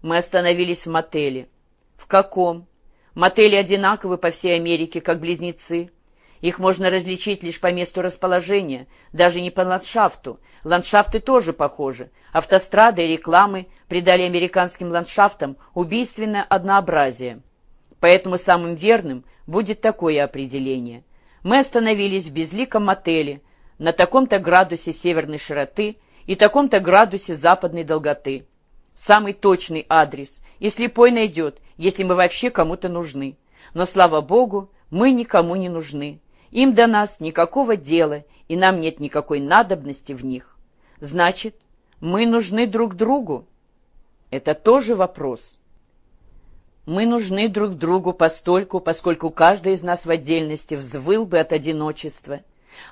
Мы остановились в мотеле. В каком? Мотели одинаковы по всей Америке, как близнецы. Их можно различить лишь по месту расположения, даже не по ландшафту. Ландшафты тоже похожи. Автострады и рекламы придали американским ландшафтам убийственное однообразие. Поэтому самым верным будет такое определение. Мы остановились в безликом мотеле на таком-то градусе северной широты и таком-то градусе западной долготы. Самый точный адрес, и слепой найдет, если мы вообще кому-то нужны. Но, слава Богу, мы никому не нужны. Им до нас никакого дела, и нам нет никакой надобности в них. Значит, мы нужны друг другу. Это тоже вопрос. Мы нужны друг другу постольку, поскольку каждый из нас в отдельности взвыл бы от одиночества,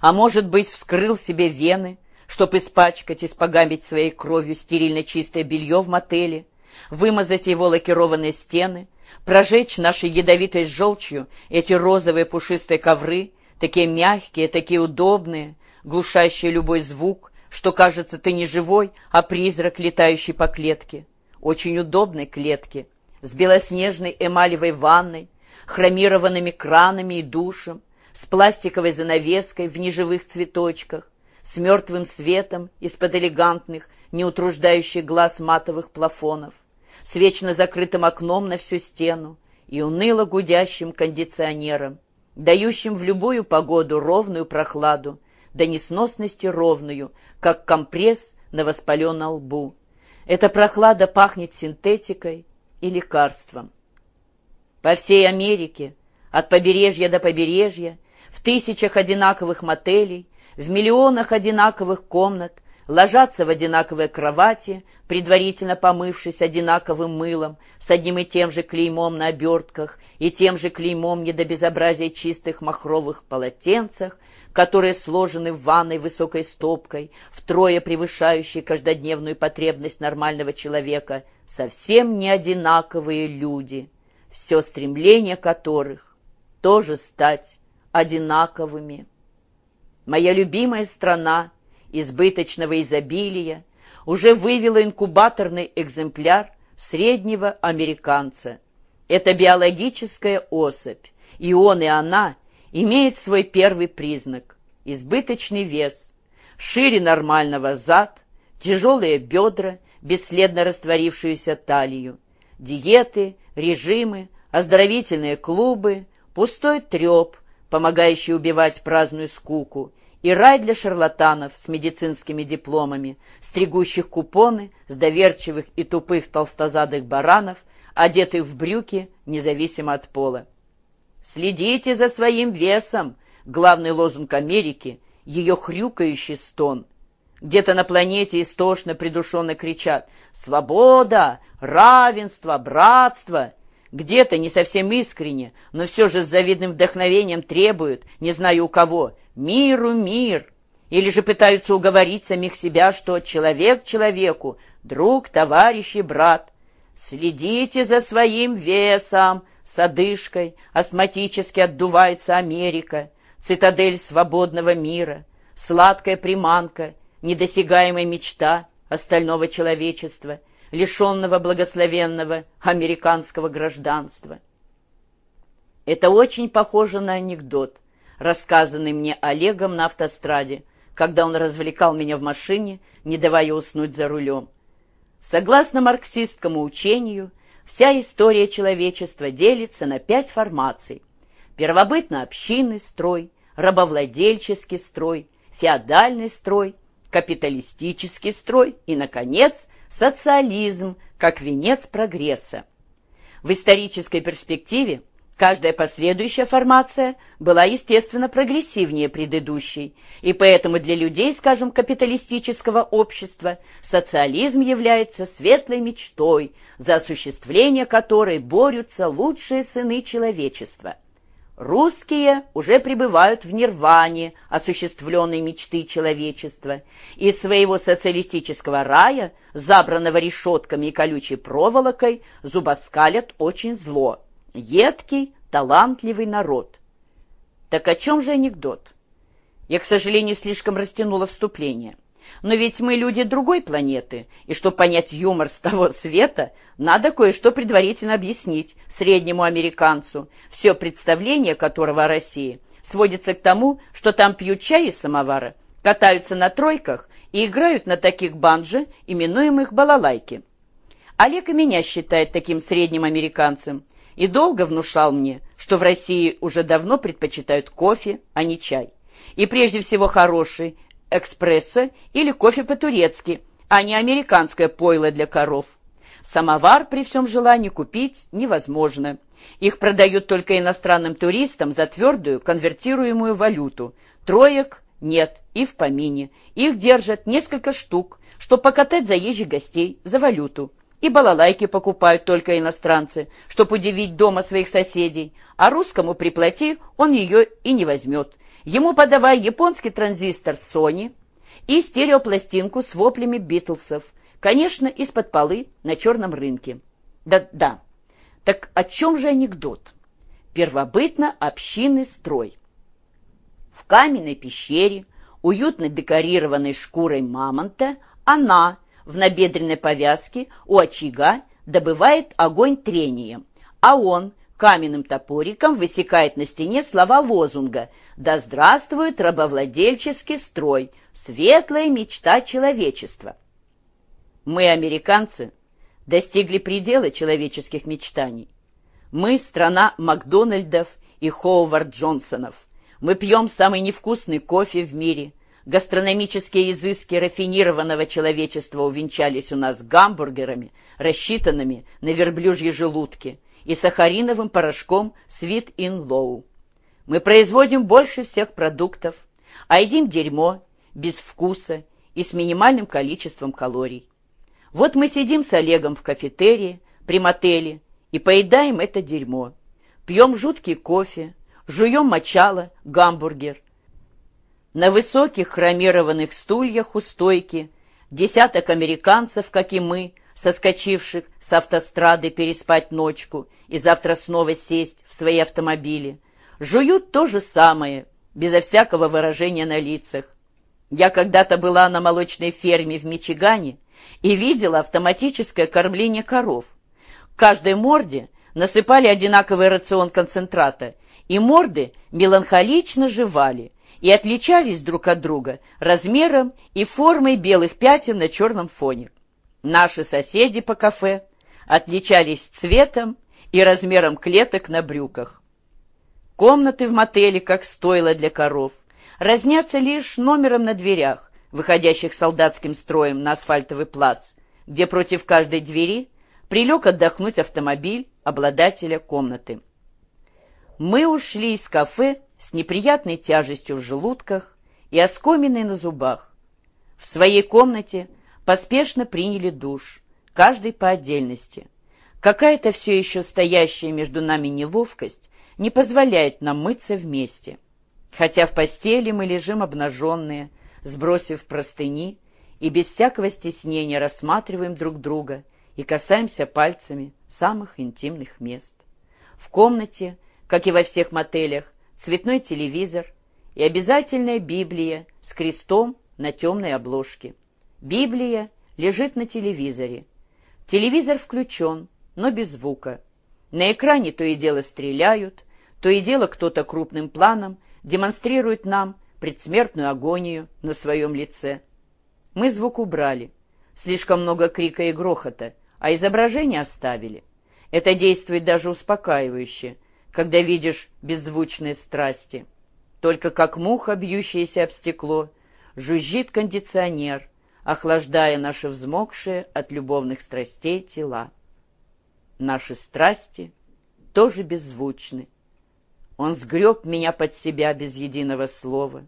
а может быть, вскрыл себе вены, чтоб испачкать и спогамить своей кровью стерильно чистое белье в мотеле, вымазать его лакированные стены, прожечь нашей ядовитой желчью эти розовые пушистые ковры, такие мягкие, такие удобные, глушащие любой звук, что, кажется, ты не живой, а призрак, летающий по клетке. Очень удобной клетке, с белоснежной эмалевой ванной, хромированными кранами и душем, с пластиковой занавеской в неживых цветочках, с мертвым светом из-под элегантных, не утруждающих глаз матовых плафонов, с вечно закрытым окном на всю стену и уныло гудящим кондиционером, дающим в любую погоду ровную прохладу, до несносности ровную, как компресс на воспаленном лбу. Эта прохлада пахнет синтетикой и лекарством. По всей Америке, от побережья до побережья, в тысячах одинаковых мотелей, в миллионах одинаковых комнат, ложатся в одинаковые кровати, предварительно помывшись одинаковым мылом, с одним и тем же клеймом на обертках и тем же клеймом не до безобразия чистых махровых полотенцах, которые сложены в ванной высокой стопкой, втрое превышающей каждодневную потребность нормального человека, совсем не одинаковые люди, все стремление которых тоже стать одинаковыми. Моя любимая страна избыточного изобилия уже вывела инкубаторный экземпляр среднего американца. Это биологическая особь, и он, и она имеет свой первый признак – избыточный вес, шире нормального зад, тяжелые бедра, бесследно растворившуюся талию, диеты, режимы, оздоровительные клубы, пустой треп, помогающий убивать праздную скуку, и рай для шарлатанов с медицинскими дипломами, стригущих купоны с доверчивых и тупых толстозадых баранов, одетых в брюки, независимо от пола. «Следите за своим весом!» — главный лозунг Америки, ее хрюкающий стон. Где-то на планете истошно придушенно кричат «Свобода! Равенство! Братство!» Где-то не совсем искренне, но все же с завидным вдохновением требуют, не знаю у кого, миру мир, или же пытаются уговорить самих себя, что человек человеку, друг, товарищ и брат. Следите за своим весом, с одышкой, астматически отдувается Америка, цитадель свободного мира, сладкая приманка, недосягаемая мечта остального человечества, лишенного благословенного американского гражданства. Это очень похоже на анекдот – рассказанный мне Олегом на автостраде, когда он развлекал меня в машине, не давая уснуть за рулем. Согласно марксистскому учению, вся история человечества делится на пять формаций. Первобытно-общинный строй, рабовладельческий строй, феодальный строй, капиталистический строй и, наконец, социализм как венец прогресса. В исторической перспективе Каждая последующая формация была, естественно, прогрессивнее предыдущей, и поэтому для людей, скажем, капиталистического общества социализм является светлой мечтой, за осуществление которой борются лучшие сыны человечества. Русские уже пребывают в нирване осуществленной мечты человечества, из своего социалистического рая, забранного решетками и колючей проволокой, зубоскалят очень зло – едкий, талантливый народ. Так о чем же анекдот? Я, к сожалению, слишком растянула вступление. Но ведь мы люди другой планеты, и чтобы понять юмор с того света, надо кое-что предварительно объяснить среднему американцу, все представление которого о России сводится к тому, что там пьют чай из самовара, катаются на тройках и играют на таких банджо, именуемых балалайки. Олег и меня считает таким средним американцем и долго внушал мне, что в России уже давно предпочитают кофе, а не чай. И прежде всего хороший, экспресса или кофе по-турецки, а не американское пойло для коров. Самовар при всем желании купить невозможно. Их продают только иностранным туристам за твердую конвертируемую валюту. Троек нет и в помине. Их держат несколько штук, чтобы покатать заезжих гостей за валюту. И балалайки покупают только иностранцы, чтобы удивить дома своих соседей, а русскому приплати он ее и не возьмет. Ему подавай японский транзистор Sony и стереопластинку с воплями Битлсов, конечно, из-под полы на черном рынке. Да-да, так о чем же анекдот? Первобытно общинный строй. В каменной пещере, уютно декорированной шкурой мамонта, она в набедренной повязке у очага добывает огонь трением, а он каменным топориком высекает на стене слова лозунга «Да здравствует рабовладельческий строй! Светлая мечта человечества!» Мы, американцы, достигли предела человеческих мечтаний. Мы — страна Макдональдов и Хоувард Джонсонов. Мы пьем самый невкусный кофе в мире. Гастрономические изыски рафинированного человечества увенчались у нас гамбургерами, рассчитанными на верблюжьи желудки — и сахариновым порошком Low. Мы производим больше всех продуктов, а едим дерьмо, без вкуса и с минимальным количеством калорий. Вот мы сидим с Олегом в кафетерии, при мотеле, и поедаем это дерьмо. Пьем жуткий кофе, жуем мочало, гамбургер. На высоких хромированных стульях у стойки десяток американцев, как и мы, соскочивших с автострады переспать ночку и завтра снова сесть в свои автомобили, жуют то же самое, безо всякого выражения на лицах. Я когда-то была на молочной ферме в Мичигане и видела автоматическое кормление коров. К каждой морде насыпали одинаковый рацион концентрата, и морды меланхолично жевали и отличались друг от друга размером и формой белых пятен на черном фоне. Наши соседи по кафе отличались цветом и размером клеток на брюках. Комнаты в мотеле, как стойло для коров, разнятся лишь номером на дверях, выходящих солдатским строем на асфальтовый плац, где против каждой двери прилег отдохнуть автомобиль обладателя комнаты. Мы ушли из кафе с неприятной тяжестью в желудках и оскоминой на зубах. В своей комнате поспешно приняли душ, каждый по отдельности. Какая-то все еще стоящая между нами неловкость не позволяет нам мыться вместе. Хотя в постели мы лежим обнаженные, сбросив простыни, и без всякого стеснения рассматриваем друг друга и касаемся пальцами самых интимных мест. В комнате, как и во всех мотелях, цветной телевизор и обязательная Библия с крестом на темной обложке. Библия лежит на телевизоре. Телевизор включен, но без звука. На экране то и дело стреляют, то и дело кто-то крупным планом демонстрирует нам предсмертную агонию на своем лице. Мы звук убрали. Слишком много крика и грохота, а изображение оставили. Это действует даже успокаивающе, когда видишь беззвучные страсти. Только как муха, бьющаяся об стекло, жужжит кондиционер — охлаждая наши взмокшие от любовных страстей тела. Наши страсти тоже беззвучны. Он сгреб меня под себя без единого слова,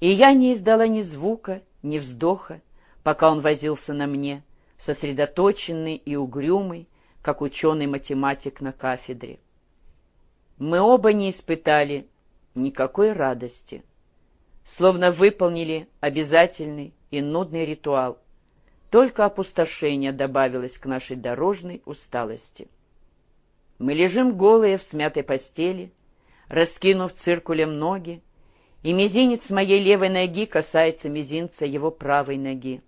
и я не издала ни звука, ни вздоха, пока он возился на мне, сосредоточенный и угрюмый, как ученый-математик на кафедре. Мы оба не испытали никакой радости, словно выполнили обязательный и нудный ритуал. Только опустошение добавилось к нашей дорожной усталости. Мы лежим голые в смятой постели, раскинув циркулем ноги, и мизинец моей левой ноги касается мизинца его правой ноги.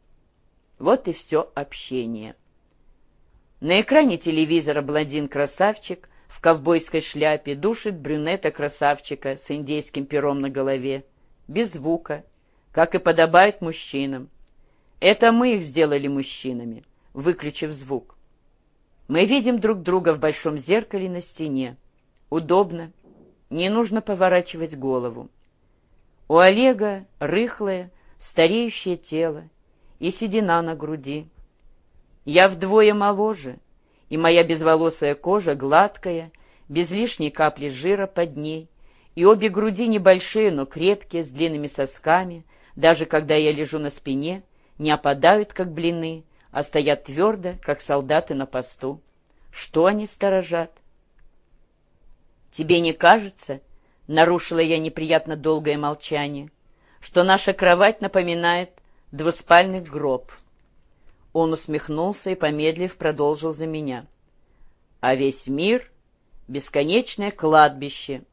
Вот и все общение. На экране телевизора блондин-красавчик в ковбойской шляпе душит брюнета-красавчика с индейским пером на голове, без звука, как и подобает мужчинам. Это мы их сделали мужчинами, выключив звук. Мы видим друг друга в большом зеркале на стене. Удобно, не нужно поворачивать голову. У Олега рыхлое, стареющее тело и седина на груди. Я вдвое моложе, и моя безволосая кожа гладкая, без лишней капли жира под ней, и обе груди небольшие, но крепкие, с длинными сосками, даже когда я лежу на спине, не опадают, как блины, а стоят твердо, как солдаты на посту. Что они сторожат? «Тебе не кажется, — нарушила я неприятно долгое молчание, — что наша кровать напоминает двуспальный гроб?» Он усмехнулся и, помедлив, продолжил за меня. «А весь мир — бесконечное кладбище,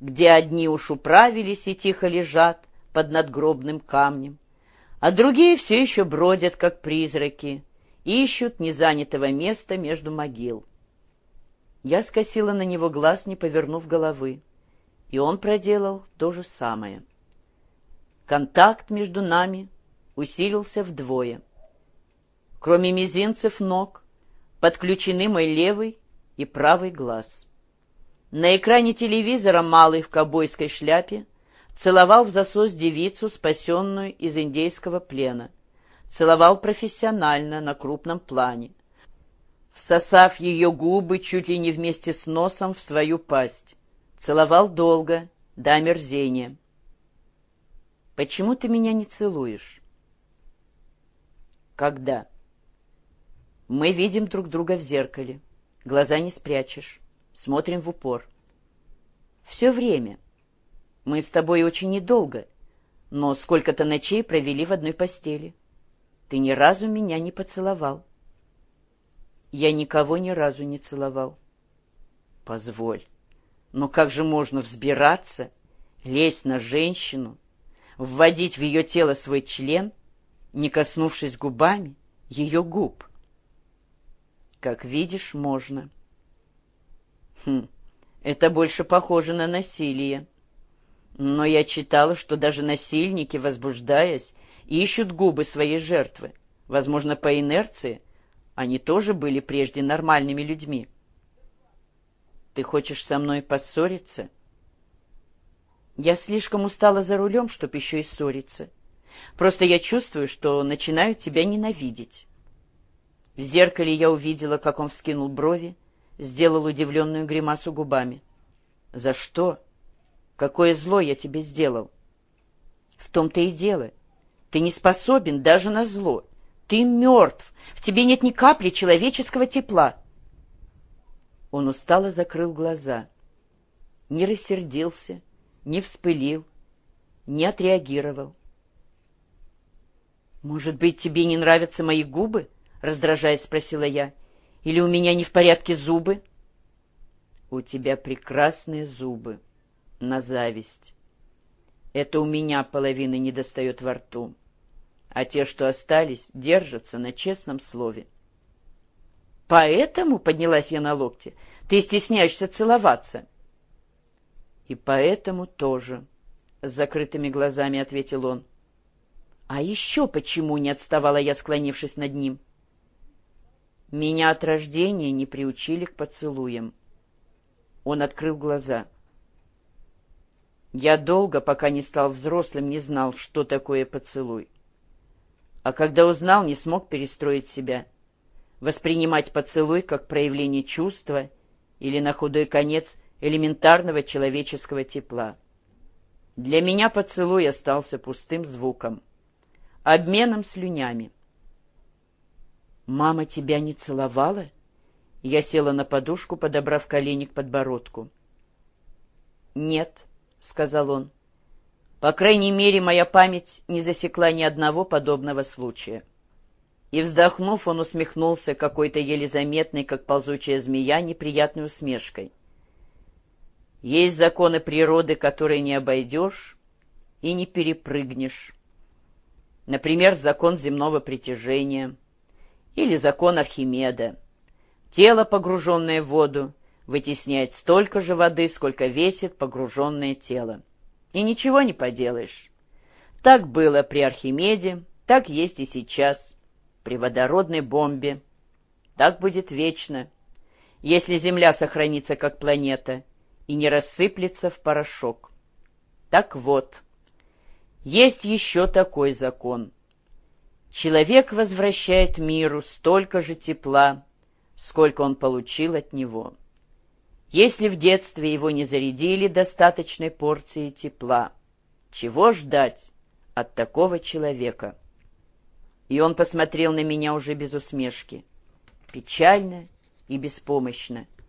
где одни уж управились и тихо лежат под надгробным камнем, а другие все еще бродят, как призраки, ищут незанятого места между могил. Я скосила на него глаз, не повернув головы, и он проделал то же самое. Контакт между нами усилился вдвое. Кроме мизинцев ног, подключены мой левый и правый глаз. На экране телевизора малый в кобойской шляпе целовал в засос девицу, спасенную из индейского плена. Целовал профессионально, на крупном плане. Всосав ее губы чуть ли не вместе с носом в свою пасть. Целовал долго, до омерзения. «Почему ты меня не целуешь?» «Когда?» «Мы видим друг друга в зеркале. Глаза не спрячешь. Смотрим в упор. Все время». Мы с тобой очень недолго, но сколько-то ночей провели в одной постели. Ты ни разу меня не поцеловал. Я никого ни разу не целовал. Позволь, но как же можно взбираться, лезть на женщину, вводить в ее тело свой член, не коснувшись губами ее губ? Как видишь, можно. Хм, это больше похоже на насилие. Но я читала, что даже насильники, возбуждаясь, ищут губы своей жертвы. Возможно, по инерции. Они тоже были прежде нормальными людьми. Ты хочешь со мной поссориться? Я слишком устала за рулем, чтоб еще и ссориться. Просто я чувствую, что начинаю тебя ненавидеть. В зеркале я увидела, как он вскинул брови, сделал удивленную гримасу губами. «За что?» Какое зло я тебе сделал? В том-то и дело. Ты не способен даже на зло. Ты мертв. В тебе нет ни капли человеческого тепла. Он устало закрыл глаза. Не рассердился, не вспылил, не отреагировал. «Может быть, тебе не нравятся мои губы?» — раздражаясь, спросила я. «Или у меня не в порядке зубы?» «У тебя прекрасные зубы», на зависть. Это у меня половины не достает во рту, а те, что остались, держатся на честном слове. Поэтому, — поднялась я на локте, — ты стесняешься целоваться. И поэтому тоже, — с закрытыми глазами ответил он. А еще почему не отставала я, склонившись над ним? Меня от рождения не приучили к поцелуям. Он открыл глаза — я долго, пока не стал взрослым, не знал, что такое поцелуй. А когда узнал, не смог перестроить себя. Воспринимать поцелуй как проявление чувства или, на худой конец, элементарного человеческого тепла. Для меня поцелуй остался пустым звуком, обменом слюнями. «Мама тебя не целовала?» Я села на подушку, подобрав колени к подбородку. «Нет», — сказал он. «По крайней мере, моя память не засекла ни одного подобного случая». И, вздохнув, он усмехнулся какой-то еле заметной, как ползучая змея, неприятной усмешкой. «Есть законы природы, которые не обойдешь, и не перепрыгнешь. Например, закон земного притяжения или закон Архимеда. Тело, погруженное в воду, вытесняет столько же воды, сколько весит погруженное тело. И ничего не поделаешь. Так было при Архимеде, так есть и сейчас, при водородной бомбе. Так будет вечно, если Земля сохранится как планета и не рассыплется в порошок. Так вот, есть еще такой закон. Человек возвращает миру столько же тепла, сколько он получил от него. Если в детстве его не зарядили достаточной порцией тепла, чего ждать от такого человека? И он посмотрел на меня уже без усмешки, печально и беспомощно,